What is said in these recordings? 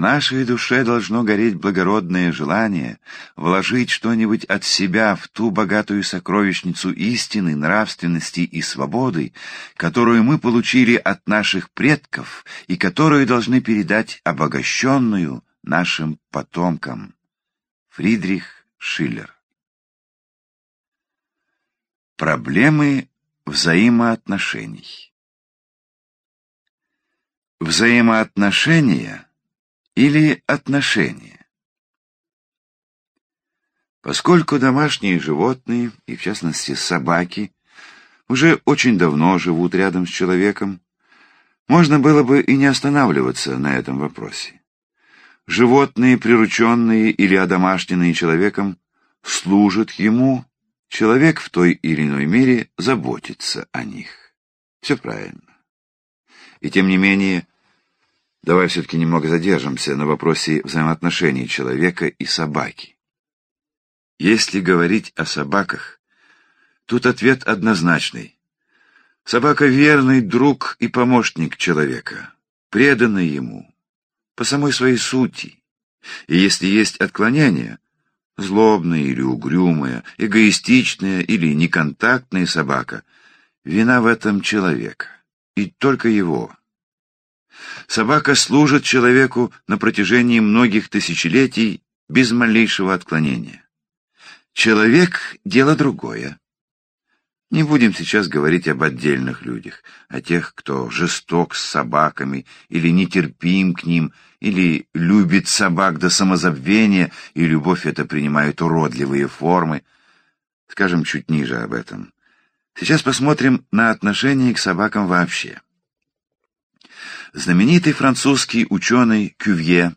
Нашей душе должно гореть благородное желание вложить что-нибудь от себя в ту богатую сокровищницу истины, нравственности и свободы, которую мы получили от наших предков и которую должны передать обогащенную нашим потомкам. Фридрих Шиллер Проблемы взаимоотношений Взаимоотношения или отношения Поскольку домашние животные, и в частности собаки, уже очень давно живут рядом с человеком, можно было бы и не останавливаться на этом вопросе. Животные, прирученные или одомашненные человеком, служат ему Человек в той или иной мере заботится о них. Все правильно. И тем не менее, давай все-таки немного задержимся на вопросе взаимоотношений человека и собаки. Если говорить о собаках, тут ответ однозначный. Собака — верный друг и помощник человека, преданный ему, по самой своей сути. И если есть отклонения — злобная или угрюмая, эгоистичная или неконтактная собака. Вина в этом человека, и только его. Собака служит человеку на протяжении многих тысячелетий без малейшего отклонения. Человек — дело другое. Не будем сейчас говорить об отдельных людях, о тех, кто жесток с собаками или нетерпим к ним, или любит собак до самозабвения, и любовь эта принимает уродливые формы. Скажем чуть ниже об этом. Сейчас посмотрим на отношение к собакам вообще. Знаменитый французский ученый Кювье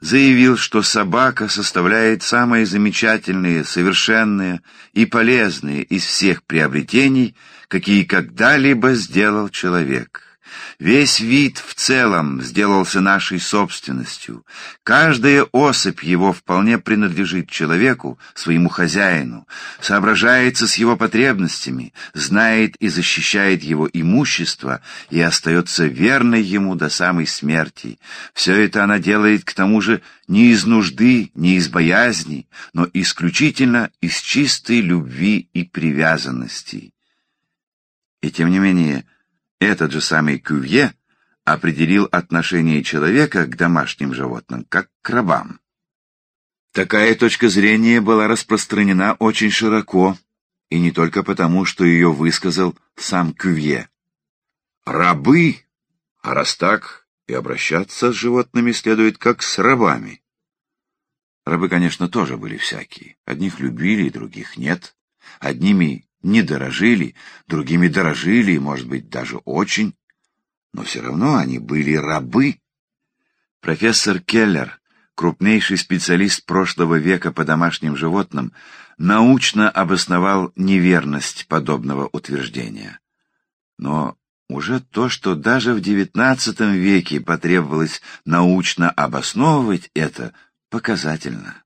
заявил, что собака составляет самые замечательные, совершенные и полезные из всех приобретений, какие когда-либо сделал человек. Весь вид в целом сделался нашей собственностью. Каждая особь его вполне принадлежит человеку, своему хозяину, соображается с его потребностями, знает и защищает его имущество и остается верной ему до самой смерти. Все это она делает к тому же не из нужды, не из боязни, но исключительно из чистой любви и привязанности. И тем не менее, этот же самый Кювье определил отношение человека к домашним животным как к рабам. Такая точка зрения была распространена очень широко, и не только потому, что ее высказал сам Кювье. Рабы, а раз так, и обращаться с животными следует как с рабами. Рабы, конечно, тоже были всякие. Одних любили, других нет. Одними не дорожили, другими дорожили, может быть, даже очень, но все равно они были рабы. Профессор Келлер, крупнейший специалист прошлого века по домашним животным, научно обосновал неверность подобного утверждения. Но уже то, что даже в XIX веке потребовалось научно обосновывать это, показательно.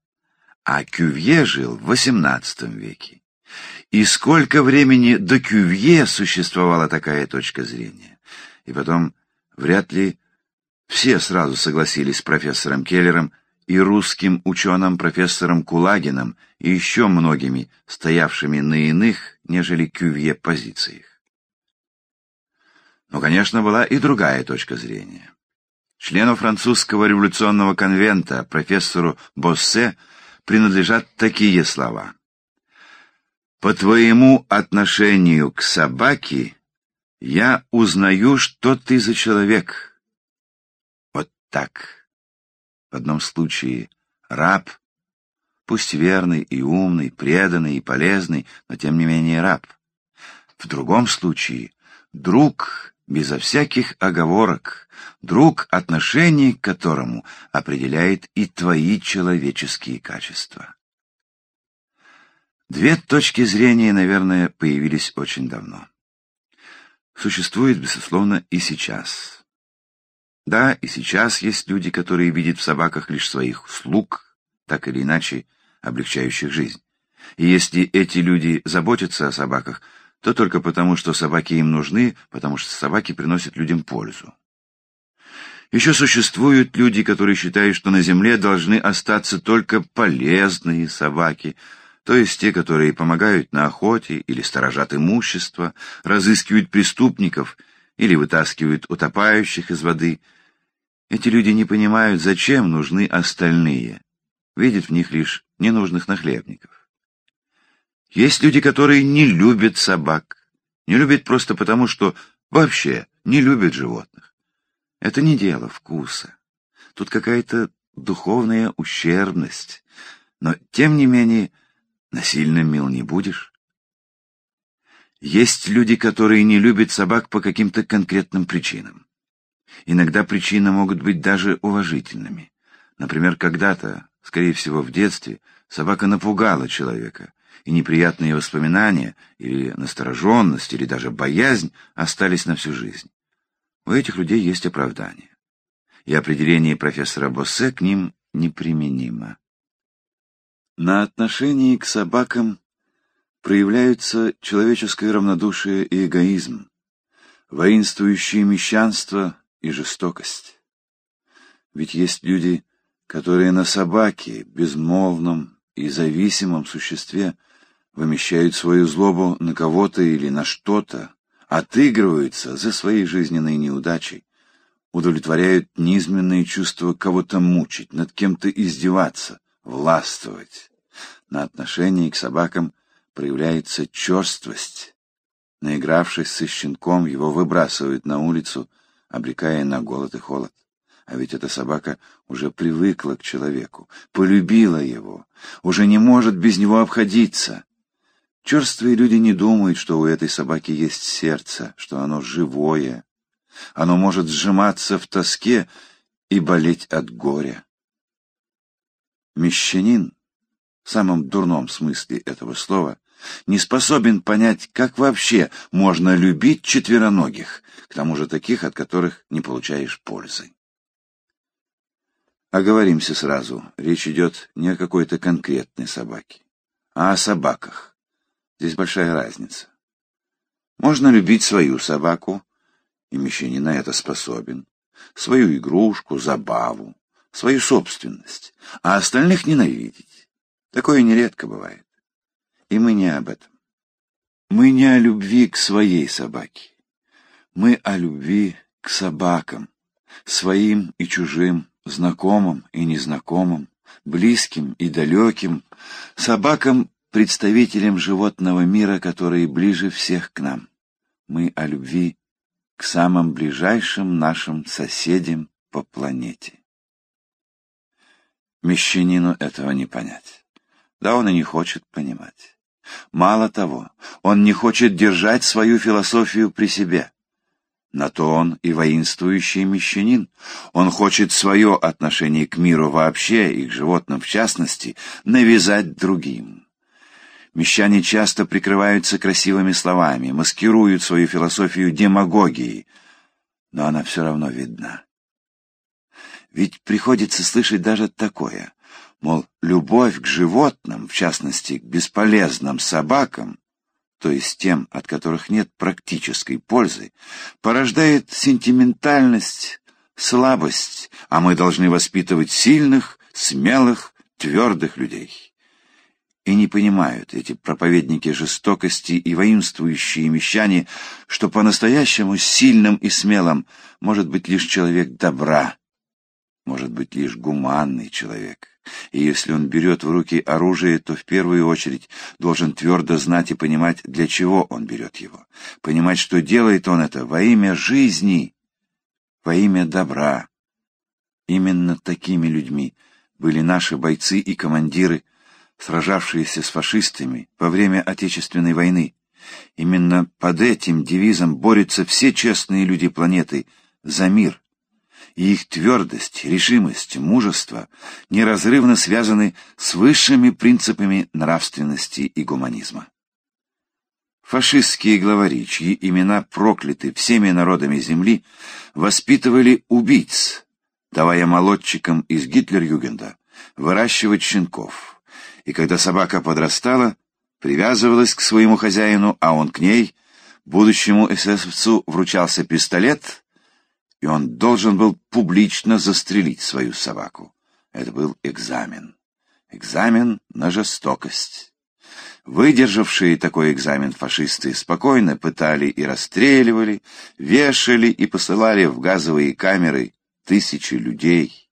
А Кювье жил в XVIII веке. И сколько времени до Кювье существовала такая точка зрения. И потом, вряд ли все сразу согласились с профессором Келлером и русским ученым профессором Кулагиным и еще многими, стоявшими на иных, нежели Кювье, позициях. Но, конечно, была и другая точка зрения. Члену французского революционного конвента, профессору Боссе, принадлежат такие слова. По твоему отношению к собаке я узнаю, что ты за человек. Вот так. В одном случае раб, пусть верный и умный, преданный и полезный, но тем не менее раб. В другом случае друг безо всяких оговорок, друг, отношение к которому определяет и твои человеческие качества. Две точки зрения, наверное, появились очень давно. Существует, безусловно, и сейчас. Да, и сейчас есть люди, которые видят в собаках лишь своих слуг, так или иначе облегчающих жизнь. И если эти люди заботятся о собаках, то только потому, что собаки им нужны, потому что собаки приносят людям пользу. Еще существуют люди, которые считают, что на земле должны остаться только полезные собаки, то есть те, которые помогают на охоте или сторожат имущество, разыскивают преступников или вытаскивают утопающих из воды. Эти люди не понимают, зачем нужны остальные, видят в них лишь ненужных нахлебников. Есть люди, которые не любят собак, не любят просто потому, что вообще не любят животных. Это не дело вкуса. Тут какая-то духовная ущербность. Но, тем не менее, насильно мил не будешь. Есть люди, которые не любят собак по каким-то конкретным причинам. Иногда причины могут быть даже уважительными. Например, когда-то, скорее всего, в детстве, собака напугала человека, и неприятные воспоминания, или настороженность, или даже боязнь остались на всю жизнь. У этих людей есть оправдание. И определение профессора Боссе к ним неприменимо. На отношении к собакам проявляются человеческое равнодушие и эгоизм, воинствующее мещанство и жестокость. Ведь есть люди, которые на собаке, безмолвном и зависимом существе, вымещают свою злобу на кого-то или на что-то, отыгрываются за своей жизненной неудачей, удовлетворяют низменные чувства кого-то мучить, над кем-то издеваться, властвовать. На отношении к собакам проявляется черствость. Наигравшись со щенком, его выбрасывают на улицу, обрекая на голод и холод. А ведь эта собака уже привыкла к человеку, полюбила его, уже не может без него обходиться. Черствые люди не думают, что у этой собаки есть сердце, что оно живое. Оно может сжиматься в тоске и болеть от горя. Мещанин, в самом дурном смысле этого слова, не способен понять, как вообще можно любить четвероногих, к тому же таких, от которых не получаешь пользы. Оговоримся сразу, речь идет не о какой-то конкретной собаке, а о собаках. Здесь большая разница. Можно любить свою собаку, и мещанин на это способен, свою игрушку, забаву, свою собственность, а остальных ненавидеть. Такое нередко бывает. И мы не об этом. Мы не о любви к своей собаке. Мы о любви к собакам, своим и чужим, знакомым и незнакомым, близким и далеким, собакам представителям животного мира, которые ближе всех к нам. Мы о любви к самым ближайшим нашим соседям по планете. Мещанину этого не понять. Да он и не хочет понимать. Мало того, он не хочет держать свою философию при себе. На то он и воинствующий мещанин. Он хочет свое отношение к миру вообще и к животным в частности навязать другим. Мещане часто прикрываются красивыми словами, маскируют свою философию демагогией, но она все равно видна. Ведь приходится слышать даже такое, мол, любовь к животным, в частности, к бесполезным собакам, то есть тем, от которых нет практической пользы, порождает сентиментальность, слабость, а мы должны воспитывать сильных, смелых, твердых людей. И не понимают эти проповедники жестокости и воинствующие мещане, что по-настоящему сильным и смелым может быть лишь человек добра, может быть лишь гуманный человек. И если он берет в руки оружие, то в первую очередь должен твердо знать и понимать, для чего он берет его. Понимать, что делает он это во имя жизни, во имя добра. Именно такими людьми были наши бойцы и командиры, сражавшиеся с фашистами во время Отечественной войны. Именно под этим девизом борются все честные люди планеты за мир. И их твердость, решимость, мужество неразрывно связаны с высшими принципами нравственности и гуманизма. Фашистские главари, чьи имена прокляты всеми народами Земли, воспитывали убийц, давая молодчикам из Гитлер-Югенда выращивать щенков, и когда собака подрастала, привязывалась к своему хозяину, а он к ней, будущему эсэсовцу вручался пистолет, и он должен был публично застрелить свою собаку. Это был экзамен. Экзамен на жестокость. Выдержавшие такой экзамен фашисты спокойно пытали и расстреливали, вешали и посылали в газовые камеры тысячи людей.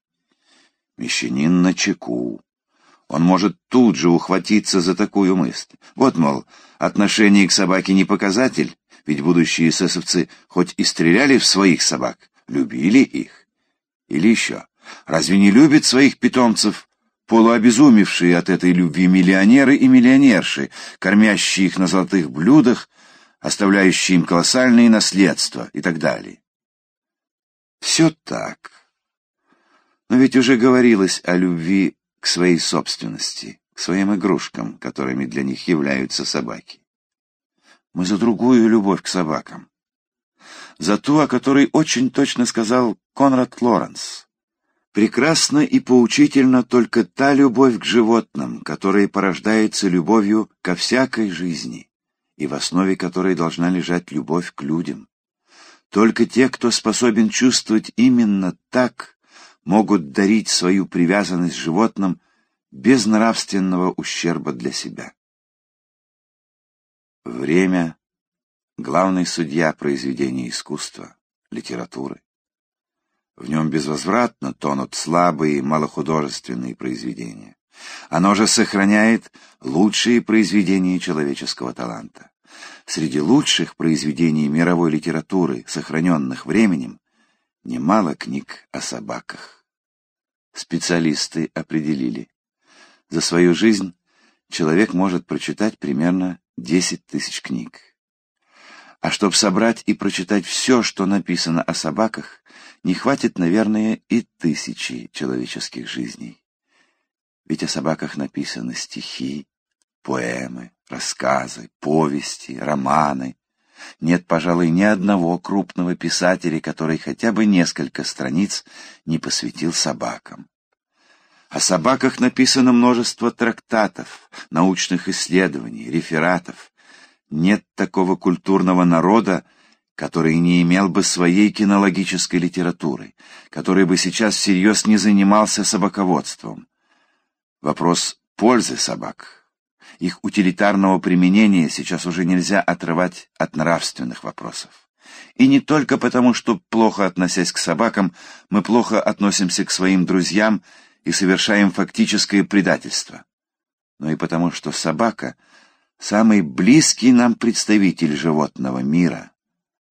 Мещанин на чеку. Он может тут же ухватиться за такую мысль. Вот, мол, отношение к собаке не показатель, ведь будущие эсэсовцы хоть и стреляли в своих собак, любили их. Или еще, разве не любят своих питомцев полуобезумевшие от этой любви миллионеры и миллионерши, кормящие их на золотых блюдах, оставляющие им колоссальные наследства и так далее? Все так. Но ведь уже говорилось о любви к своей собственности, к своим игрушкам, которыми для них являются собаки. Мы за другую любовь к собакам. За ту, о которой очень точно сказал Конрад Лоренс. Прекрасна и поучительна только та любовь к животным, которая порождается любовью ко всякой жизни, и в основе которой должна лежать любовь к людям. Только те, кто способен чувствовать именно так, могут дарить свою привязанность животным без нравственного ущерба для себя. Время — главный судья произведения искусства, литературы. В нем безвозвратно тонут слабые, малохудожественные произведения. Оно же сохраняет лучшие произведения человеческого таланта. Среди лучших произведений мировой литературы, сохраненных временем, немало книг о собаках. Специалисты определили, за свою жизнь человек может прочитать примерно 10 тысяч книг. А чтобы собрать и прочитать все, что написано о собаках, не хватит, наверное, и тысячи человеческих жизней. Ведь о собаках написаны стихи, поэмы, рассказы, повести, романы, нет, пожалуй, ни одного крупного писателя, который хотя бы несколько страниц не посвятил собакам. О собаках написано множество трактатов, научных исследований, рефератов. Нет такого культурного народа, который не имел бы своей кинологической литературы, который бы сейчас всерьез не занимался собаководством. Вопрос пользы собак их утилитарного применения сейчас уже нельзя отрывать от нравственных вопросов. И не только потому, что, плохо относясь к собакам, мы плохо относимся к своим друзьям и совершаем фактическое предательство, но и потому, что собака — самый близкий нам представитель животного мира,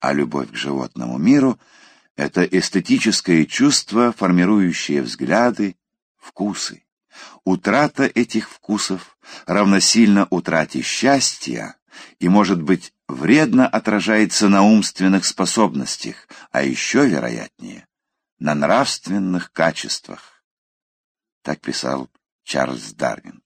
а любовь к животному миру — это эстетическое чувство, формирующее взгляды, вкусы. Утрата этих вкусов равносильно утрате счастья и, может быть, вредно отражается на умственных способностях, а еще вероятнее, на нравственных качествах. Так писал Чарльз Дарвин.